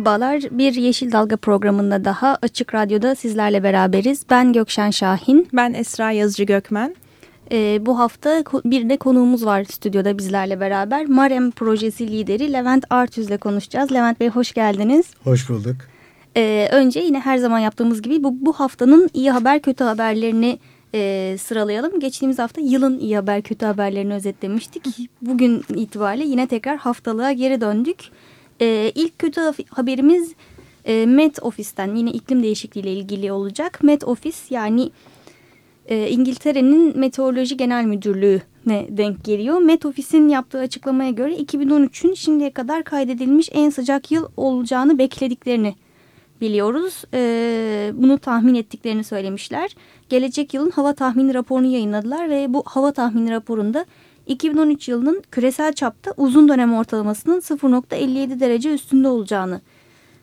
Merhabalar, bir Yeşil Dalga programında daha Açık Radyo'da sizlerle beraberiz. Ben Gökşen Şahin. Ben Esra Yazıcı Gökmen. Ee, bu hafta bir de konuğumuz var stüdyoda bizlerle beraber. Marem projesi lideri Levent Artüz ile konuşacağız. Levent Bey hoş geldiniz. Hoş bulduk. Ee, önce yine her zaman yaptığımız gibi bu, bu haftanın iyi haber kötü haberlerini e, sıralayalım. Geçtiğimiz hafta yılın iyi haber kötü haberlerini özetlemiştik. Bugün itibariyle yine tekrar haftalığa geri döndük. E, ilk kötü haberimiz e, Met Office'ten yine iklim değişikliği ile ilgili olacak. Met Office yani e, İngiltere'nin Meteoroloji Genel Müdürlüğü'ne denk geliyor. Met Office'in yaptığı açıklamaya göre 2013'ün şimdiye kadar kaydedilmiş en sıcak yıl olacağını beklediklerini biliyoruz. E, bunu tahmin ettiklerini söylemişler. Gelecek yılın hava tahmini raporunu yayınladılar ve bu hava tahmini raporunda 2013 yılının küresel çapta uzun dönem ortalamasının 0.57 derece üstünde olacağını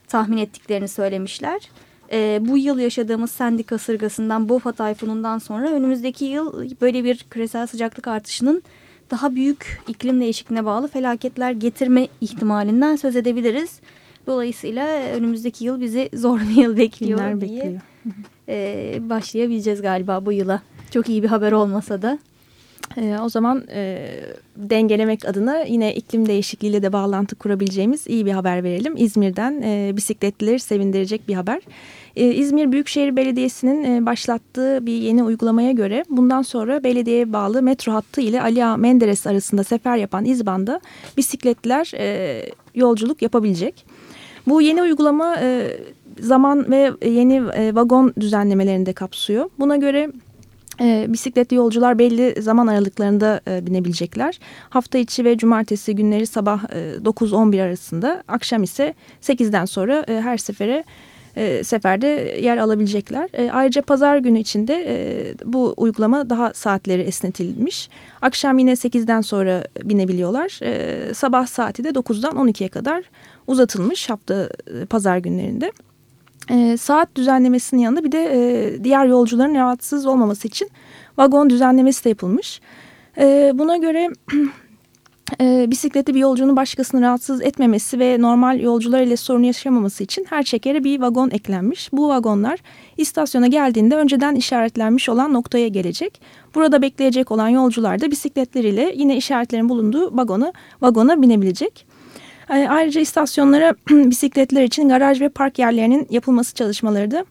tahmin ettiklerini söylemişler. E, bu yıl yaşadığımız Sandy kasırgasından, Bofa tayfunundan sonra önümüzdeki yıl böyle bir küresel sıcaklık artışının daha büyük iklim değişikliğine bağlı felaketler getirme ihtimalinden söz edebiliriz. Dolayısıyla önümüzdeki yıl bizi zor bir yıl bekliyor Günler diye bekliyor. e, başlayabileceğiz galiba bu yıla. Çok iyi bir haber olmasa da. Ee, o zaman e, dengelemek adına yine iklim değişikliğiyle de bağlantı kurabileceğimiz iyi bir haber verelim. İzmir'den e, bisikletlileri sevindirecek bir haber. E, İzmir Büyükşehir Belediyesi'nin e, başlattığı bir yeni uygulamaya göre bundan sonra belediyeye bağlı metro hattı ile Ali Ağa Menderes arasında sefer yapan İzban'da bisikletliler e, yolculuk yapabilecek. Bu yeni uygulama e, zaman ve yeni e, vagon düzenlemelerini de kapsıyor. Buna göre e, bisikletli yolcular belli zaman aralıklarında e, binebilecekler. Hafta içi ve cumartesi günleri sabah e, 9-11 arasında, akşam ise 8'den sonra e, her sefere e, seferde yer alabilecekler. E, ayrıca pazar günü içinde e, bu uygulama daha saatleri esnetilmiş. Akşam yine 8'den sonra binebiliyorlar. E, sabah saati de 9'dan 12'ye kadar uzatılmış hafta e, pazar günlerinde. E, saat düzenlemesinin yanında bir de e, diğer yolcuların rahatsız olmaması için vagon düzenlemesi de yapılmış. E, buna göre e, bisikletli bir yolcunun başkasını rahatsız etmemesi ve normal yolcular ile sorun yaşamaması için her çekere bir vagon eklenmiş. Bu vagonlar istasyona geldiğinde önceden işaretlenmiş olan noktaya gelecek. Burada bekleyecek olan yolcular da bisikletleriyle yine işaretlerin bulunduğu vagona, vagona binebilecek. E, ayrıca istasyonlara bisikletler için garaj ve park yerlerinin yapılması çalışmaları da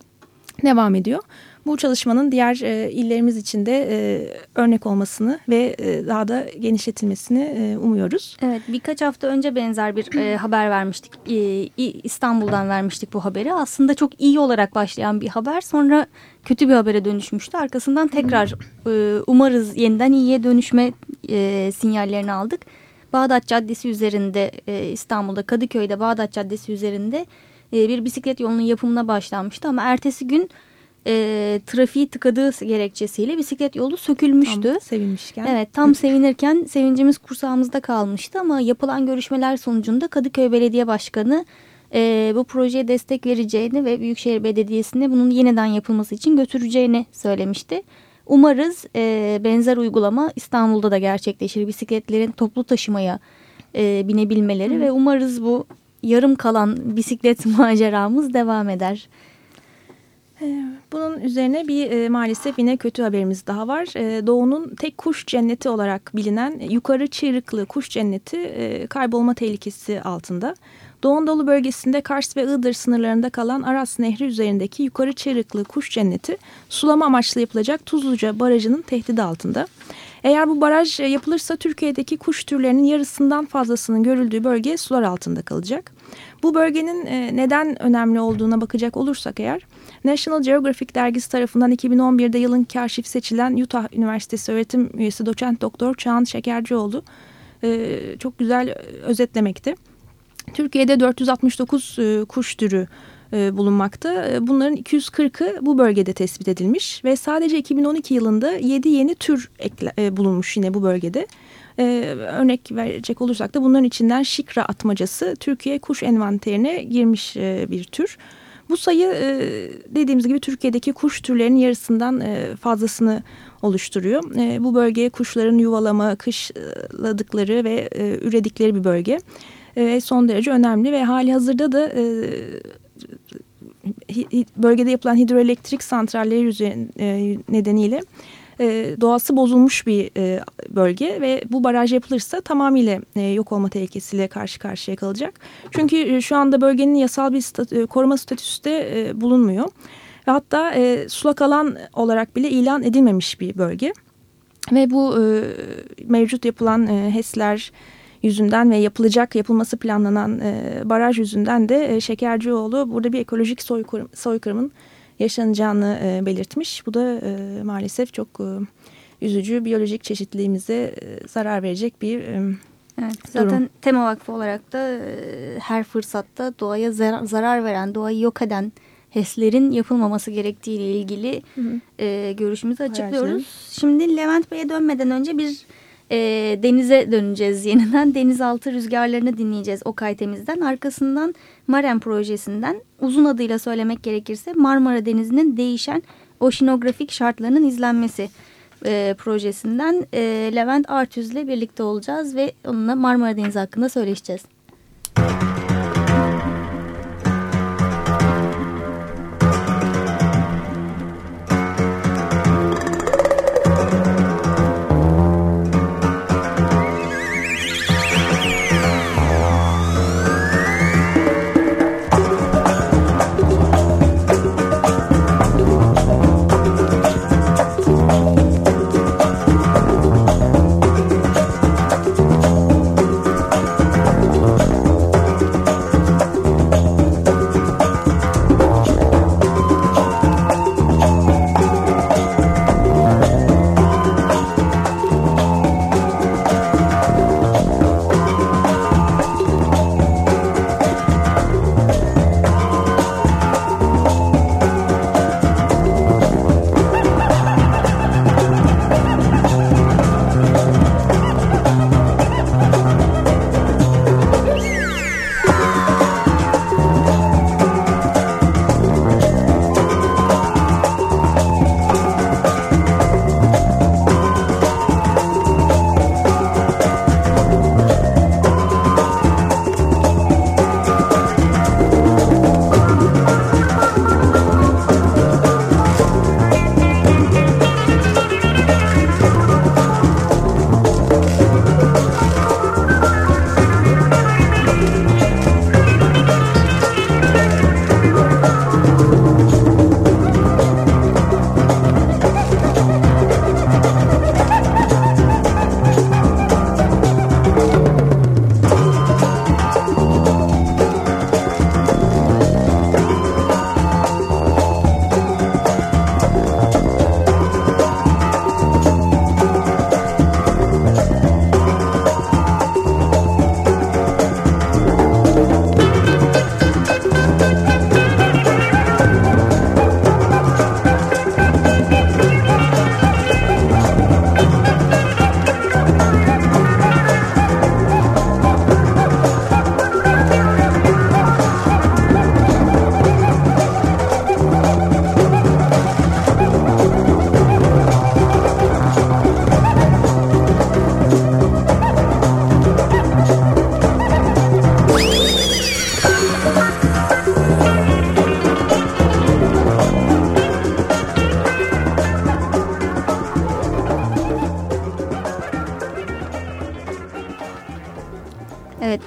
devam ediyor. Bu çalışmanın diğer e, illerimiz için de e, örnek olmasını ve e, daha da genişletilmesini e, umuyoruz. Evet birkaç hafta önce benzer bir e, haber vermiştik. E, İstanbul'dan vermiştik bu haberi. Aslında çok iyi olarak başlayan bir haber sonra kötü bir habere dönüşmüştü. Arkasından tekrar e, umarız yeniden iyiye dönüşme e, sinyallerini aldık. Bağdat Caddesi üzerinde e, İstanbul'da Kadıköy'de Bağdat Caddesi üzerinde e, bir bisiklet yolunun yapımına başlanmıştı ama ertesi gün e, trafiği tıkadığı gerekçesiyle bisiklet yolu sökülmüştü. Tam sevinmişken. Evet tam sevinirken sevincimiz kursağımızda kalmıştı ama yapılan görüşmeler sonucunda Kadıköy Belediye Başkanı e, bu projeye destek vereceğini ve Büyükşehir Belediyesi'ne bunun yeniden yapılması için götüreceğini söylemişti. Umarız e, benzer uygulama İstanbul'da da gerçekleşir. Bisikletlerin toplu taşımaya e, binebilmeleri Hı. ve umarız bu yarım kalan bisiklet maceramız devam eder. Bunun üzerine bir e, maalesef yine kötü haberimiz daha var. E, Doğu'nun tek kuş cenneti olarak bilinen Yukarı Çığırıklı Kuş Cenneti e, kaybolma tehlikesi altında. Doğu Anadolu bölgesinde Kars ve Iğdır sınırlarında kalan Aras Nehri üzerindeki Yukarı Çığırıklı Kuş Cenneti sulama amaçlı yapılacak Tuzluca Barajı'nın tehdidi altında. Eğer bu baraj yapılırsa Türkiye'deki kuş türlerinin yarısından fazlasının görüldüğü bölge sular altında kalacak. Bu bölgenin neden önemli olduğuna bakacak olursak eğer National Geographic dergisi tarafından 2011'de yılın kaşif seçilen Utah Üniversitesi öğretim üyesi doçent doktor Çağan Şekercioğlu e, çok güzel özetlemekte. Türkiye'de 469 e, kuş türü e, bulunmakta. E, bunların 240'ı bu bölgede tespit edilmiş ve sadece 2012 yılında 7 yeni tür ekle, e, bulunmuş yine bu bölgede. E, örnek verecek olursak da bunların içinden şikra atmacası Türkiye kuş envanterine girmiş e, bir tür. Bu sayı e, dediğimiz gibi Türkiye'deki kuş türlerinin yarısından e, fazlasını oluşturuyor. Bu bölge kuşların yuvalama, kışladıkları ve üredikleri bir bölge. E, son derece önemli ve hali hazırda da e, bölgede yapılan hidroelektrik santralleri e, nedeniyle e, doğası bozulmuş bir e, bölge ve bu baraj yapılırsa tamamıyla yok olma tehlikesiyle karşı karşıya kalacak. Çünkü şu anda bölgenin yasal bir statü, koruma statüsü de bulunmuyor. Ve hatta sulak alan olarak bile ilan edilmemiş bir bölge. Ve bu mevcut yapılan HES'ler, yüzünden ve yapılacak yapılması planlanan e, baraj yüzünden de e, Şekercioğlu burada bir ekolojik soykırım, soykırımın yaşanacağını e, belirtmiş. Bu da e, maalesef çok e, üzücü biyolojik çeşitliliğimize e, zarar verecek bir e, Evet, zaten durum. Tema Vakfı olarak da e, her fırsatta doğaya zarar, zarar veren, doğayı yok eden HES'lerin yapılmaması gerektiği ile ilgili hı hı. E, görüşümüzü açıklıyoruz. Şimdi Levent Bey'e dönmeden önce bir e, denize döneceğiz yeniden. Denizaltı rüzgarlarını dinleyeceğiz Okay Temiz'den. Arkasından Marem projesinden uzun adıyla söylemek gerekirse Marmara Denizi'nin değişen oşinografik şartlarının izlenmesi e, projesinden e, Levent Artüz'le birlikte olacağız ve onunla Marmara Denizi hakkında söyleşeceğiz.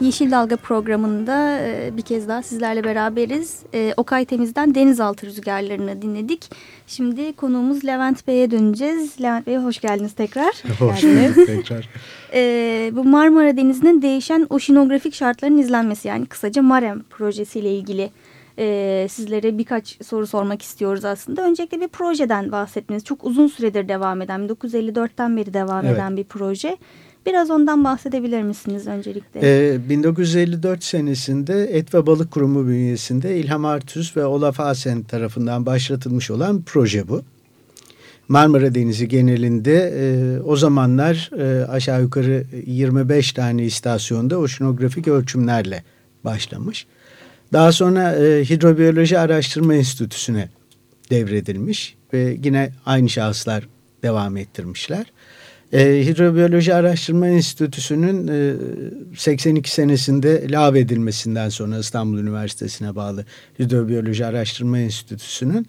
Yeşil Dalga programında e, bir kez daha sizlerle beraberiz. E, Okay Temiz'den denizaltı rüzgarlarını dinledik. Şimdi konuğumuz Levent Bey'e döneceğiz. Levent Bey hoş geldiniz tekrar. Hoş geldiniz tekrar. E, bu Marmara Denizi'nin değişen oşinografik şartların izlenmesi yani kısaca MAREM projesiyle ilgili e, sizlere birkaç soru sormak istiyoruz aslında. Öncelikle bir projeden bahsetmeniz. Çok uzun süredir devam eden, 1954'ten beri devam Evet. eden bir proje. Biraz ondan bahsedebilir misiniz öncelikle? Ee, 1954 senesinde Et ve Balık Kurumu bünyesinde İlham Artüz ve Olaf Asen tarafından başlatılmış olan proje bu. Marmara Denizi genelinde e, o zamanlar e, aşağı yukarı 25 tane istasyonda oşinografik ölçümlerle başlamış. Daha sonra e, Hidrobiyoloji Araştırma Enstitüsü'ne devredilmiş ve yine aynı şahıslar devam ettirmişler. E, Hidrobiyoloji Araştırma Enstitüsü'nün e, 82 senesinde lağvedilmesinden sonra İstanbul Üniversitesi'ne bağlı Hidrobiyoloji Araştırma Enstitüsü'nün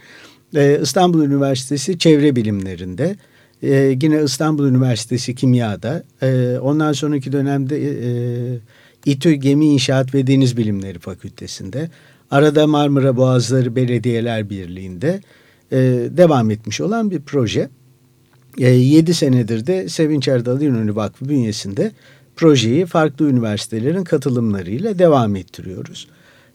e, İstanbul Üniversitesi Çevre Bilimlerinde, e, yine İstanbul Üniversitesi Kimya'da, e, ondan sonraki dönemde e, İTÜ Gemi İnşaat ve Deniz Bilimleri Fakültesi'nde, arada Marmara Boğazları Belediyeler Birliği'nde e, devam etmiş olan bir proje. E, 7 senedir de Sevinç Erdal İnönü Vakfı bünyesinde projeyi farklı üniversitelerin katılımlarıyla devam ettiriyoruz.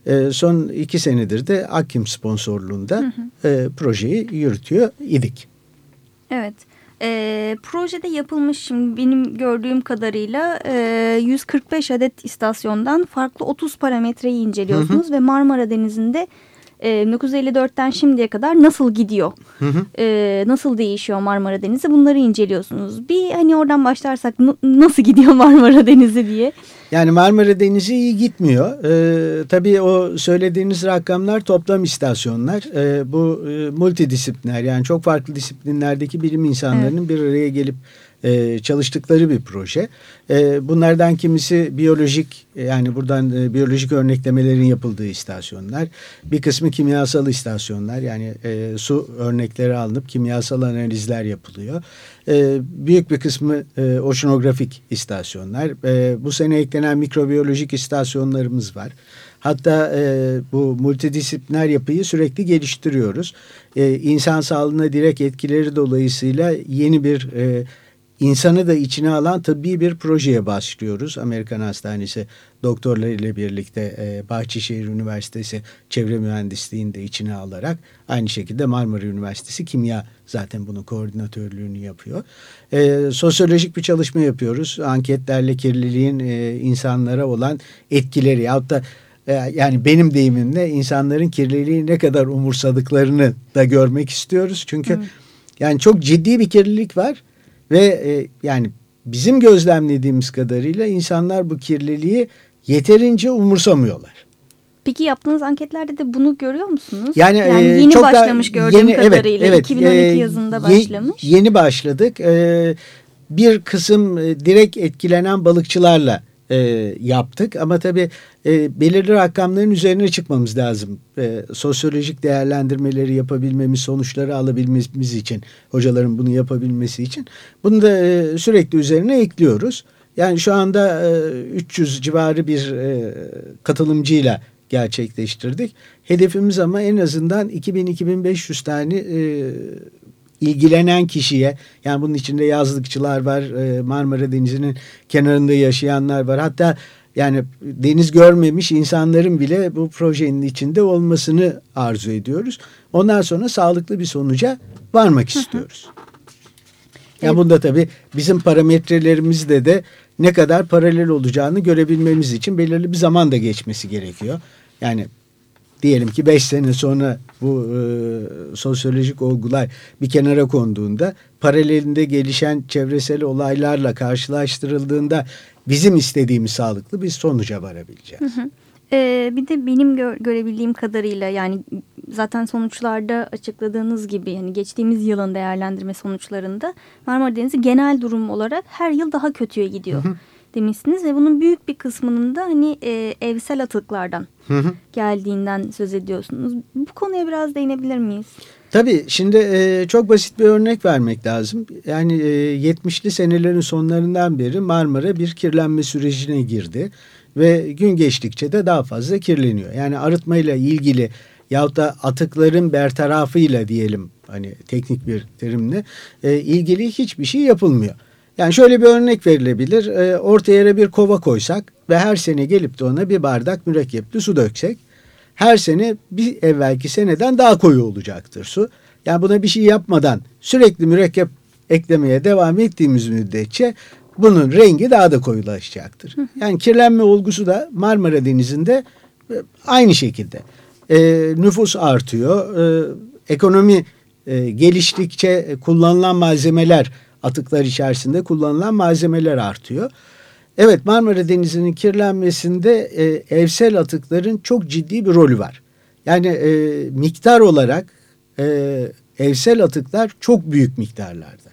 E, son iki senedir de Akkim sponsorluğunda e, projeyi yürütüyor idik. Evet. E, projede yapılmış şimdi benim gördüğüm kadarıyla e, 145 adet istasyondan farklı 30 parametreyi inceliyorsunuz ve Marmara Denizi'nde e, 1954'ten şimdiye kadar nasıl gidiyor, e, nasıl değişiyor Marmara Denizi bunları inceliyorsunuz. Bir hani oradan başlarsak nasıl gidiyor Marmara Denizi diye. Yani Marmara Denizi iyi gitmiyor. Ee, tabii o söylediğiniz rakamlar toplam istasyonlar. Ee, bu e, multidisipliner yani çok farklı disiplinlerdeki bilim insanlarının bir araya gelip e, çalıştıkları bir proje. E, bunlardan kimisi biyolojik yani buradan e, biyolojik örneklemelerin yapıldığı istasyonlar. Bir kısmı kimyasal istasyonlar yani e, su örnekleri alınıp kimyasal analizler yapılıyor. E, büyük bir kısmı e, oşinografik istasyonlar. E, bu sene eklenen mikrobiyolojik istasyonlarımız var. Hatta e, bu multidisipliner yapıyı sürekli geliştiriyoruz. E, insan sağlığına direkt etkileri dolayısıyla yeni bir e, insanı da içine alan tıbbi bir projeye başlıyoruz. Amerikan Hastanesi doktorlarıyla birlikte e, Bahçeşehir Üniversitesi Çevre Mühendisliğini de içine alarak aynı şekilde Marmara Üniversitesi Kimya zaten bunun koordinatörlüğünü yapıyor. E, sosyolojik bir çalışma yapıyoruz. Anketlerle kirliliğin e, insanlara olan etkileri yahut da e, yani benim deyimimle insanların kirliliği ne kadar umursadıklarını da görmek istiyoruz. Çünkü yani çok ciddi bir kirlilik var ve e, yani bizim gözlemlediğimiz kadarıyla insanlar bu kirliliği yeterince umursamıyorlar. Peki yaptığınız anketlerde de bunu görüyor musunuz? Yani, yani e, yeni çok başlamış gördüğüm yeni- evet, kadarıyla evet, 2012 e, yazında başlamış. yeni başladık. E, bir kısım e, direkt etkilenen balıkçılarla e, yaptık ama tabii e, belirli rakamların üzerine çıkmamız lazım. E, sosyolojik değerlendirmeleri yapabilmemiz, sonuçları alabilmemiz için, hocaların bunu yapabilmesi için bunu da e, sürekli üzerine ekliyoruz. Yani şu anda e, 300 civarı bir e, katılımcıyla gerçekleştirdik. Hedefimiz ama en azından 2000-2500 tane e, ilgilenen kişiye yani bunun içinde yazlıkçılar var, e, Marmara Denizi'nin kenarında yaşayanlar var. Hatta yani deniz görmemiş insanların bile bu projenin içinde olmasını arzu ediyoruz. Ondan sonra sağlıklı bir sonuca varmak istiyoruz. Yani bunda tabii bizim parametrelerimizde de ne kadar paralel olacağını görebilmemiz için belirli bir zaman da geçmesi gerekiyor. Yani diyelim ki 5 sene sonra bu e, sosyolojik olgular bir kenara konduğunda paralelinde gelişen çevresel olaylarla karşılaştırıldığında bizim istediğimiz sağlıklı bir sonuca varabileceğiz. Ee, bir de benim gö görebildiğim kadarıyla yani zaten sonuçlarda açıkladığınız gibi yani geçtiğimiz yılın değerlendirme sonuçlarında Marmara Denizi genel durum olarak her yıl daha kötüye gidiyor demişsiniz ve bunun büyük bir kısmının da hani e, evsel atıklardan geldiğinden söz ediyorsunuz. Bu konuya biraz değinebilir miyiz? Tabii şimdi e, çok basit bir örnek vermek lazım. Yani e, 70'li senelerin sonlarından beri Marmara bir kirlenme sürecine girdi. Ve gün geçtikçe de daha fazla kirleniyor. Yani arıtmayla ilgili yahut da atıkların bertarafıyla diyelim hani teknik bir terimle e, ilgili hiçbir şey yapılmıyor. Yani şöyle bir örnek verilebilir. E, orta yere bir kova koysak ve her sene gelip de ona bir bardak mürekkepli su döksek her sene bir evvelki seneden daha koyu olacaktır su. Yani buna bir şey yapmadan sürekli mürekkep eklemeye devam ettiğimiz müddetçe bunun rengi daha da koyulaşacaktır. Yani kirlenme olgusu da Marmara Denizi'nde e, aynı şekilde. E, nüfus artıyor, e, ekonomi e, geliştikçe kullanılan malzemeler, atıklar içerisinde kullanılan malzemeler artıyor. Evet Marmara Denizi'nin kirlenmesinde e, evsel atıkların çok ciddi bir rolü var. Yani e, miktar olarak e, evsel atıklar çok büyük miktarlarda.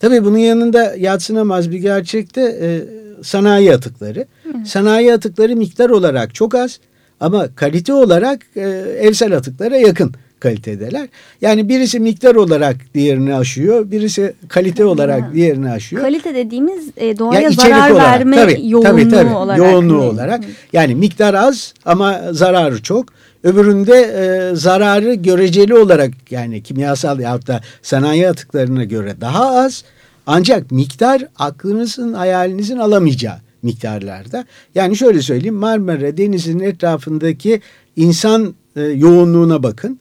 Tabii bunun yanında yatsınamaz bir gerçekte e, sanayi atıkları. Hı. Sanayi atıkları miktar olarak çok az ama kalite olarak e, evsel atıklara yakın kalitedeler. Yani birisi miktar olarak diğerini aşıyor, birisi kalite olarak diğerini aşıyor. Kalite dediğimiz e, doğaya yani zarar olarak, verme tabii, yoğunluğu tabii, tabii, olarak. Yoğunluğu mi? olarak. Yani miktar az ama zararı çok. Öbüründe e, zararı göreceli olarak yani kimyasal ya da sanayi atıklarına göre daha az. Ancak miktar aklınızın hayalinizin alamayacağı miktarlarda. Yani şöyle söyleyeyim Marmara Denizi'nin etrafındaki insan e, yoğunluğuna bakın.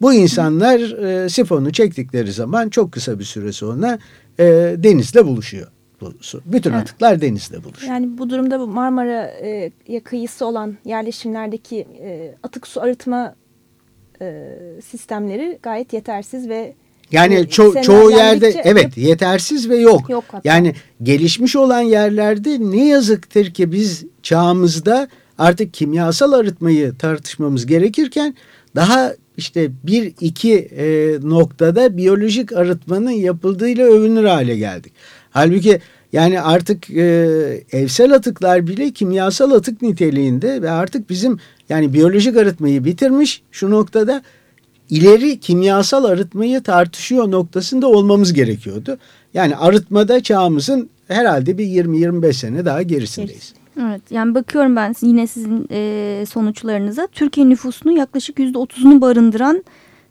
Bu insanlar e, sifonu çektikleri zaman çok kısa bir süre sonra e, denizle buluşuyor. Bütün evet. atıklar denizde buluşuyor. Yani bu durumda bu Marmara'ya e, kıyısı olan yerleşimlerdeki e, atık su arıtma e, sistemleri gayet yetersiz ve yani ço çoğu yerde evet yetersiz ve yok. yok yani gelişmiş olan yerlerde ne yazıktır ki biz çağımızda artık kimyasal arıtmayı tartışmamız gerekirken daha işte bir iki e, noktada biyolojik arıtmanın yapıldığıyla övünür hale geldik. Halbuki yani artık e, evsel atıklar bile kimyasal atık niteliğinde ve artık bizim yani biyolojik arıtmayı bitirmiş şu noktada ileri kimyasal arıtmayı tartışıyor noktasında olmamız gerekiyordu. Yani arıtmada çağımızın herhalde bir 20-25 sene daha gerisindeyiz. Evet yani bakıyorum ben yine sizin e, sonuçlarınıza. Türkiye nüfusunun yaklaşık yüzde otuzunu barındıran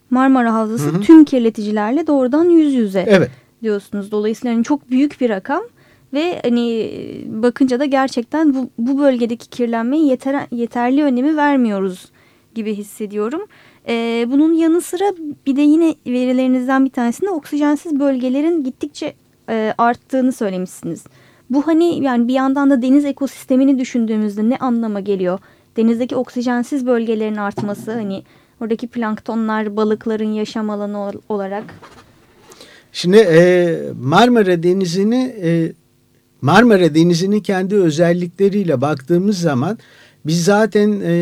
Marmara Havzası hı hı. tüm kirleticilerle doğrudan yüz yüze evet. diyorsunuz. Dolayısıyla yani çok büyük bir rakam ve hani bakınca da gerçekten bu, bu bölgedeki kirlenmeyi yeter, yeterli önemi vermiyoruz gibi hissediyorum. Ee, bunun yanı sıra bir de yine verilerinizden bir tanesinde oksijensiz bölgelerin gittikçe e, arttığını söylemişsiniz. Bu hani yani bir yandan da deniz ekosistemini düşündüğümüzde ne anlama geliyor? Denizdeki oksijensiz bölgelerin artması hani oradaki planktonlar balıkların yaşam alanı olarak. Şimdi e, Marmara Denizi'ni e, Marmara Denizi'nin kendi özellikleriyle baktığımız zaman biz zaten e,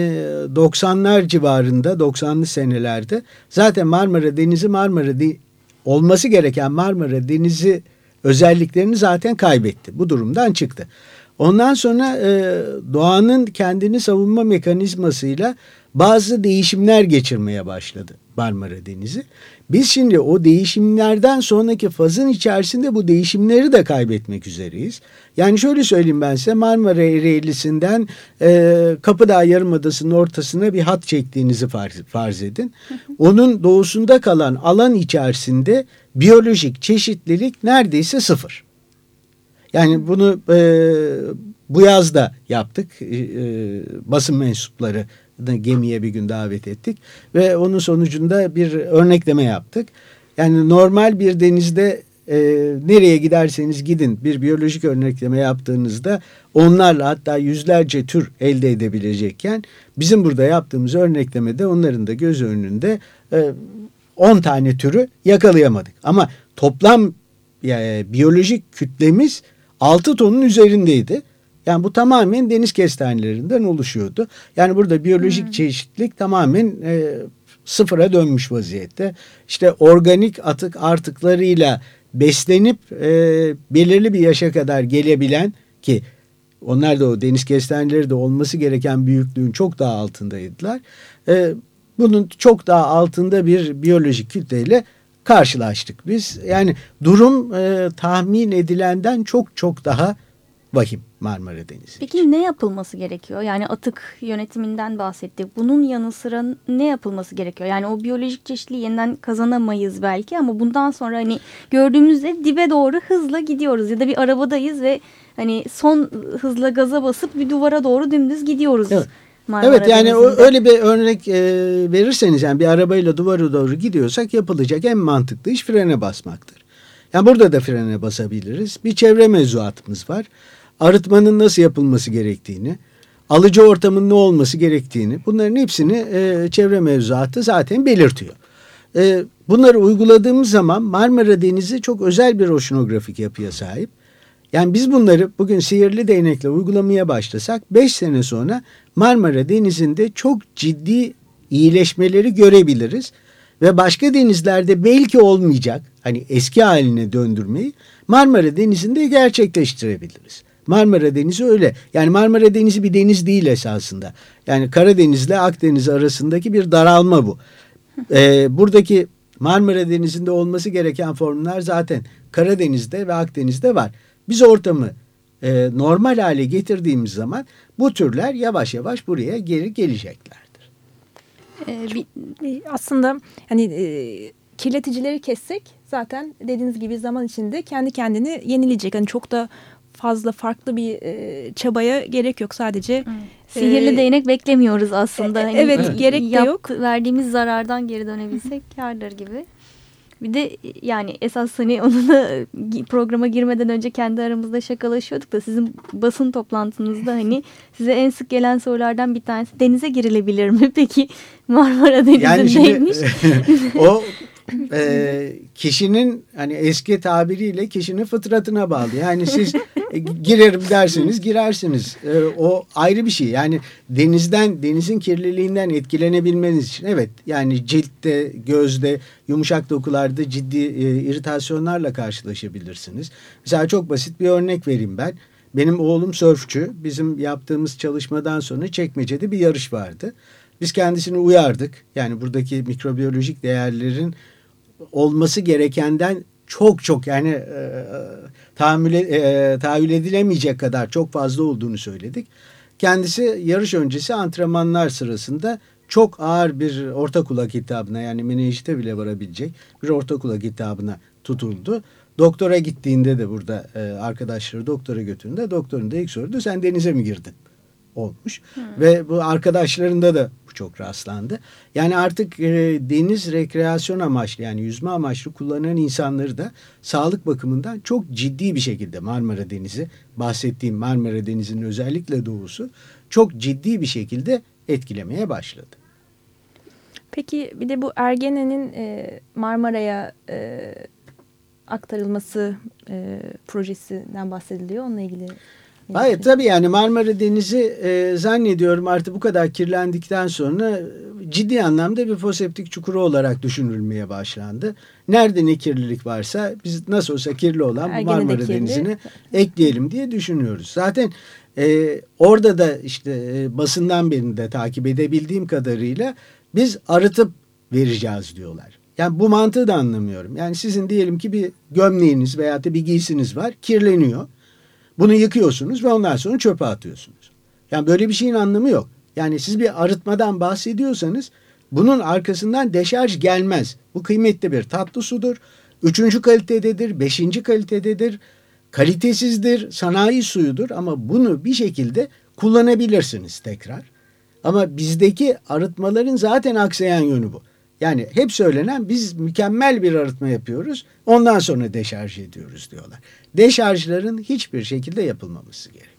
90'lar civarında 90'lı senelerde zaten Marmara Denizi Marmara de, olması gereken Marmara Denizi özelliklerini zaten kaybetti. Bu durumdan çıktı. Ondan sonra e, doğanın kendini savunma mekanizmasıyla bazı değişimler geçirmeye başladı Marmara Denizi. Biz şimdi o değişimlerden sonraki fazın içerisinde bu değişimleri de kaybetmek üzereyiz. Yani şöyle söyleyeyim ben size Marmara Ereğlisi'nden e, Kapıdağ Yarımadası'nın ortasına bir hat çektiğinizi farz, farz edin. Onun doğusunda kalan alan içerisinde biyolojik çeşitlilik neredeyse sıfır. Yani bunu e, bu yaz da yaptık. E, e basın mensupları gemiye bir gün davet ettik ve onun sonucunda bir örnekleme yaptık. Yani normal bir denizde e, nereye giderseniz gidin bir biyolojik örnekleme yaptığınızda onlarla hatta yüzlerce tür elde edebilecekken bizim burada yaptığımız örneklemede onların da göz önünde e, 10 tane türü yakalayamadık. Ama toplam yani, biyolojik kütlemiz 6 tonun üzerindeydi. Yani bu tamamen deniz kestanelerinden oluşuyordu. Yani burada biyolojik hmm. çeşitlilik tamamen e, sıfıra dönmüş vaziyette. İşte organik atık artıklarıyla beslenip e, belirli bir yaşa kadar gelebilen ki onlar da o deniz kestaneleri de olması gereken büyüklüğün çok daha altındaydılar. E, bunun çok daha altında bir biyolojik kütleyle karşılaştık biz. Yani durum e, tahmin edilenden çok çok daha vahim Marmara Denizi. Peki ne yapılması gerekiyor? Yani atık yönetiminden bahsettik. Bunun yanı sıra ne yapılması gerekiyor? Yani o biyolojik çeşitliliği yeniden kazanamayız belki ama bundan sonra hani gördüğümüzde dibe doğru hızla gidiyoruz ya da bir arabadayız ve hani son hızla gaza basıp bir duvara doğru dümdüz gidiyoruz. Evet. Marmara Evet yani o, öyle bir örnek e, verirseniz yani bir arabayla duvara doğru gidiyorsak yapılacak en mantıklı iş frene basmaktır. Yani burada da frene basabiliriz. Bir çevre mevzuatımız var. Arıtmanın nasıl yapılması gerektiğini, alıcı ortamın ne olması gerektiğini bunların hepsini e, çevre mevzuatı zaten belirtiyor. E, bunları uyguladığımız zaman Marmara Denizi çok özel bir oşinografik yapıya sahip. Yani biz bunları bugün sihirli değnekle uygulamaya başlasak 5 sene sonra Marmara Denizi'nde çok ciddi iyileşmeleri görebiliriz. Ve başka denizlerde belki olmayacak hani eski haline döndürmeyi Marmara Denizi'nde gerçekleştirebiliriz. Marmara Denizi öyle. Yani Marmara Denizi bir deniz değil esasında. Yani Karadeniz ile Akdeniz arasındaki bir daralma bu. Ee, buradaki Marmara Denizi'nde olması gereken formlar zaten Karadeniz'de ve Akdeniz'de var. Biz ortamı e, normal hale getirdiğimiz zaman bu türler yavaş yavaş buraya geri geleceklerdir. Ee, bir, Aslında hani e, kirleticileri kessek zaten dediğiniz gibi zaman içinde kendi kendini yenileyecek. Hani çok da fazla farklı bir e, çabaya gerek yok sadece. sihirli e, değnek beklemiyoruz aslında. e, Hani evet, gerek de yap- yok. Verdiğimiz zarardan geri dönebilsek kârdır gibi. Bir de yani esas hani onu da programa girmeden önce kendi aramızda şakalaşıyorduk da sizin basın toplantınızda hani size en sık gelen sorulardan bir tanesi denize girilebilir mi? Peki Marmara Yani şimdi Denizi'ndeymiş. o e, kişinin hani eski tabiriyle kişinin fıtratına bağlı. Yani siz e, girerim derseniz girersiniz. E, o ayrı bir şey. Yani denizden denizin kirliliğinden etkilenebilmeniz için evet yani ciltte, gözde, yumuşak dokularda ciddi e, iritasyonlarla karşılaşabilirsiniz. Mesela çok basit bir örnek vereyim ben. Benim oğlum sörfçü. Bizim yaptığımız çalışmadan sonra Çekmece'de bir yarış vardı. Biz kendisini uyardık. Yani buradaki mikrobiyolojik değerlerin olması gerekenden çok çok yani e, tahammül, e, tahayyül edilemeyecek kadar çok fazla olduğunu söyledik. Kendisi yarış öncesi antrenmanlar sırasında çok ağır bir orta kulak hitabına yani menenjite bile varabilecek bir orta kulak hitabına tutuldu. Doktora gittiğinde de burada e, arkadaşları doktora götürdüğünde doktorun da ilk sordu sen denize mi girdin? olmuş. Ve bu arkadaşlarında da çok rastlandı. Yani artık e, deniz rekreasyon amaçlı yani yüzme amaçlı kullanan insanları da sağlık bakımından çok ciddi bir şekilde Marmara Denizi bahsettiğim Marmara Denizi'nin özellikle doğusu çok ciddi bir şekilde etkilemeye başladı. Peki bir de bu Ergene'nin e, Marmara'ya e, aktarılması e, projesinden bahsediliyor. Onunla ilgili Hayır tabii yani Marmara Denizi e, zannediyorum artık bu kadar kirlendikten sonra ciddi anlamda bir foseptik çukuru olarak düşünülmeye başlandı. Nerede ne kirlilik varsa biz nasıl olsa kirli olan bu Marmara kirli. Denizi'ne ekleyelim diye düşünüyoruz. Zaten e, orada da işte e, basından beri de takip edebildiğim kadarıyla biz arıtıp vereceğiz diyorlar. Yani bu mantığı da anlamıyorum. Yani sizin diyelim ki bir gömleğiniz veya da bir giysiniz var kirleniyor. Bunu yıkıyorsunuz ve ondan sonra çöpe atıyorsunuz. Yani böyle bir şeyin anlamı yok. Yani siz bir arıtmadan bahsediyorsanız bunun arkasından deşarj gelmez. Bu kıymetli bir tatlı sudur. Üçüncü kalitededir, beşinci kalitededir. Kalitesizdir, sanayi suyudur ama bunu bir şekilde kullanabilirsiniz tekrar. Ama bizdeki arıtmaların zaten aksayan yönü bu. Yani hep söylenen biz mükemmel bir arıtma yapıyoruz ondan sonra deşarj ediyoruz diyorlar. Deşarjların hiçbir şekilde yapılmaması gerekiyor.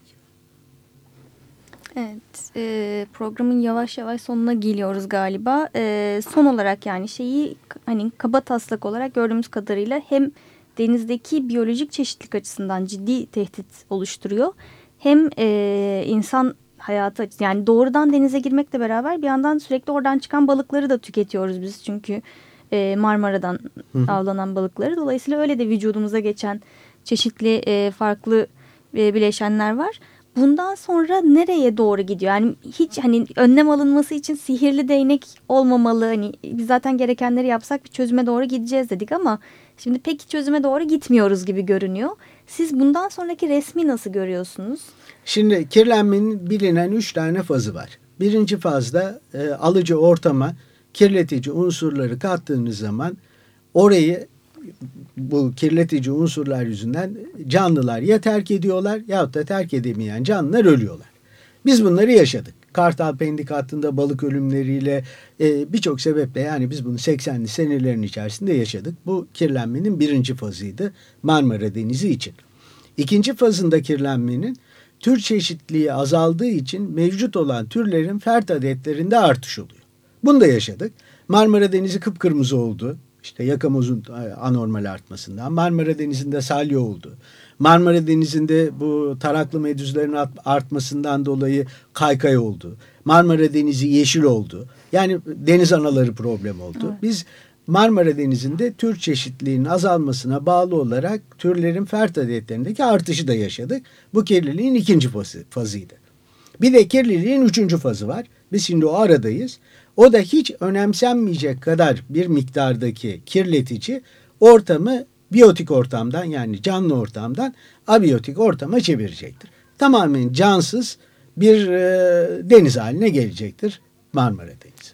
Evet, e, programın yavaş yavaş sonuna geliyoruz galiba. E, son olarak yani şeyi hani kaba taslak olarak gördüğümüz kadarıyla hem denizdeki biyolojik çeşitlilik açısından ciddi tehdit oluşturuyor. Hem e, insan açısından yani doğrudan denize girmekle beraber bir yandan sürekli oradan çıkan balıkları da tüketiyoruz biz. Çünkü e, Marmara'dan Hı hı. avlanan balıkları. Dolayısıyla öyle de vücudumuza geçen çeşitli e, farklı e, bileşenler var. Bundan sonra nereye doğru gidiyor? Yani hiç hani önlem alınması için sihirli değnek olmamalı. Hani biz zaten gerekenleri yapsak bir çözüme doğru gideceğiz dedik ama şimdi peki çözüme doğru gitmiyoruz gibi görünüyor. Siz bundan sonraki resmi nasıl görüyorsunuz? Şimdi kirlenmenin bilinen üç tane fazı var. Birinci fazda e, alıcı ortama kirletici unsurları kattığınız zaman orayı bu kirletici unsurlar yüzünden canlılar ya terk ediyorlar yahut da terk edemeyen canlılar ölüyorlar. Biz bunları yaşadık. Kartal Pendik hattında balık ölümleriyle e, birçok sebeple yani biz bunu 80'li senelerin içerisinde yaşadık. Bu kirlenmenin birinci fazıydı Marmara Denizi için. İkinci fazında kirlenmenin tür çeşitliliği azaldığı için mevcut olan türlerin fert adetlerinde artış oluyor. Bunu da yaşadık. Marmara Denizi kıpkırmızı oldu. İşte yakamozun e, anormal artmasından. Marmara Denizi'nde salya oldu. Marmara Denizi'nde bu taraklı medüzlerin artmasından dolayı kaykay oldu. Marmara Denizi yeşil oldu. Yani deniz anaları problem oldu. Evet. Biz Marmara Denizi'nde tür çeşitliliğinin azalmasına bağlı olarak türlerin fert adetlerindeki artışı da yaşadık. Bu kirliliğin ikinci fazı, fazıydı. Bir de kirliliğin üçüncü fazı var. Biz şimdi o aradayız. O da hiç önemsenmeyecek kadar bir miktardaki kirletici ortamı biyotik ortamdan yani canlı ortamdan abiyotik ortama çevirecektir. Tamamen cansız bir e, deniz haline gelecektir Marmara Denizi.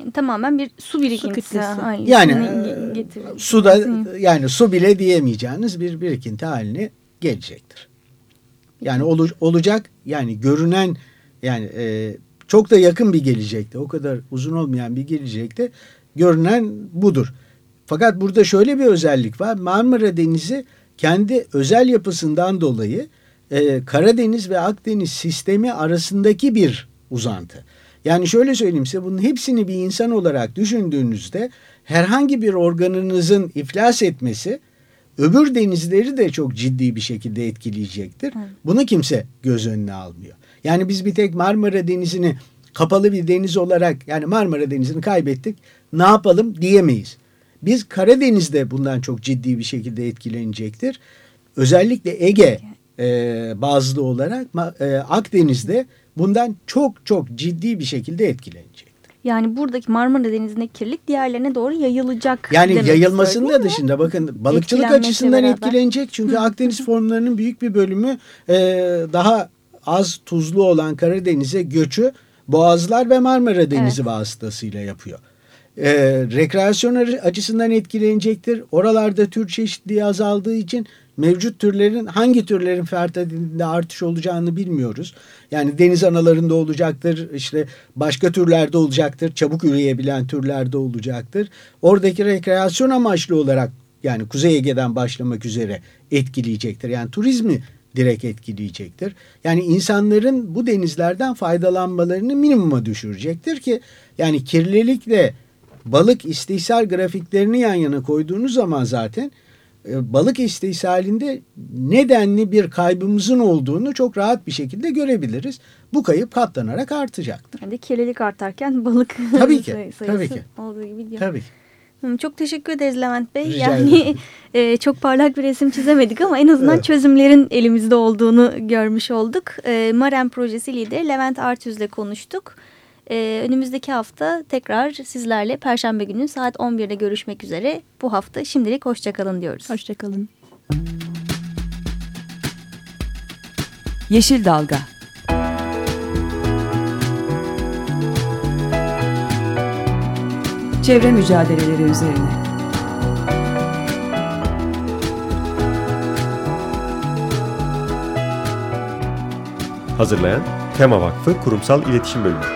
Yani tamamen bir su birikintisi. Su yani e, suda yani su bile diyemeyeceğiniz bir birikinti haline gelecektir. Yani ol, olacak yani görünen yani e, çok da yakın bir gelecekte o kadar uzun olmayan bir gelecekte görünen budur. Fakat burada şöyle bir özellik var. Marmara Denizi kendi özel yapısından dolayı e, Karadeniz ve Akdeniz sistemi arasındaki bir uzantı. Yani şöyle söyleyeyim size bunun hepsini bir insan olarak düşündüğünüzde herhangi bir organınızın iflas etmesi öbür denizleri de çok ciddi bir şekilde etkileyecektir. Bunu kimse göz önüne almıyor. Yani biz bir tek Marmara Denizi'ni kapalı bir deniz olarak yani Marmara Denizi'ni kaybettik ne yapalım diyemeyiz. Biz Karadeniz'de bundan çok ciddi bir şekilde etkilenecektir. Özellikle Ege e, bazlı olarak e, Akdeniz'de bundan çok çok ciddi bir şekilde etkilenecek. Yani buradaki Marmara Denizi'ndeki kirlilik diğerlerine doğru yayılacak. Yani yayılmasının da dışında bakın balıkçılık açısından beraber. etkilenecek. Çünkü Akdeniz formlarının büyük bir bölümü e, daha az tuzlu olan Karadeniz'e göçü Boğazlar ve Marmara Denizi evet. vasıtasıyla yapıyor. Ee, rekreasyon açısından etkilenecektir. Oralarda tür çeşitliliği azaldığı için mevcut türlerin hangi türlerin fertilitesinde artış olacağını bilmiyoruz. Yani deniz analarında olacaktır, işte başka türlerde olacaktır, çabuk üreyebilen türlerde olacaktır. Oradaki rekreasyon amaçlı olarak yani Kuzey Ege'den başlamak üzere etkileyecektir. Yani turizmi direkt etkileyecektir. Yani insanların bu denizlerden faydalanmalarını minimuma düşürecektir ki yani kirlilikle balık istihsal grafiklerini yan yana koyduğunuz zaman zaten e, balık istihsalinde nedenli bir kaybımızın olduğunu çok rahat bir şekilde görebiliriz. Bu kayıp katlanarak artacaktır. Yani kirlilik artarken balık tabii ki, sayısı tabii ki. olduğu gibi diyor. Tabii ki. Çok teşekkür ederiz Levent Bey. Rica yani e, çok parlak bir resim çizemedik ama en azından evet. çözümlerin elimizde olduğunu görmüş olduk. E, Maren projesi lideri Levent Artüz'le konuştuk. E, önümüzdeki hafta tekrar sizlerle Perşembe günü saat 11'de görüşmek üzere. Bu hafta şimdilik hoşçakalın diyoruz. Hoşçakalın. Yeşil Dalga Çevre mücadeleleri üzerine. Hazırlayan Tema Vakfı Kurumsal İletişim Bölümü.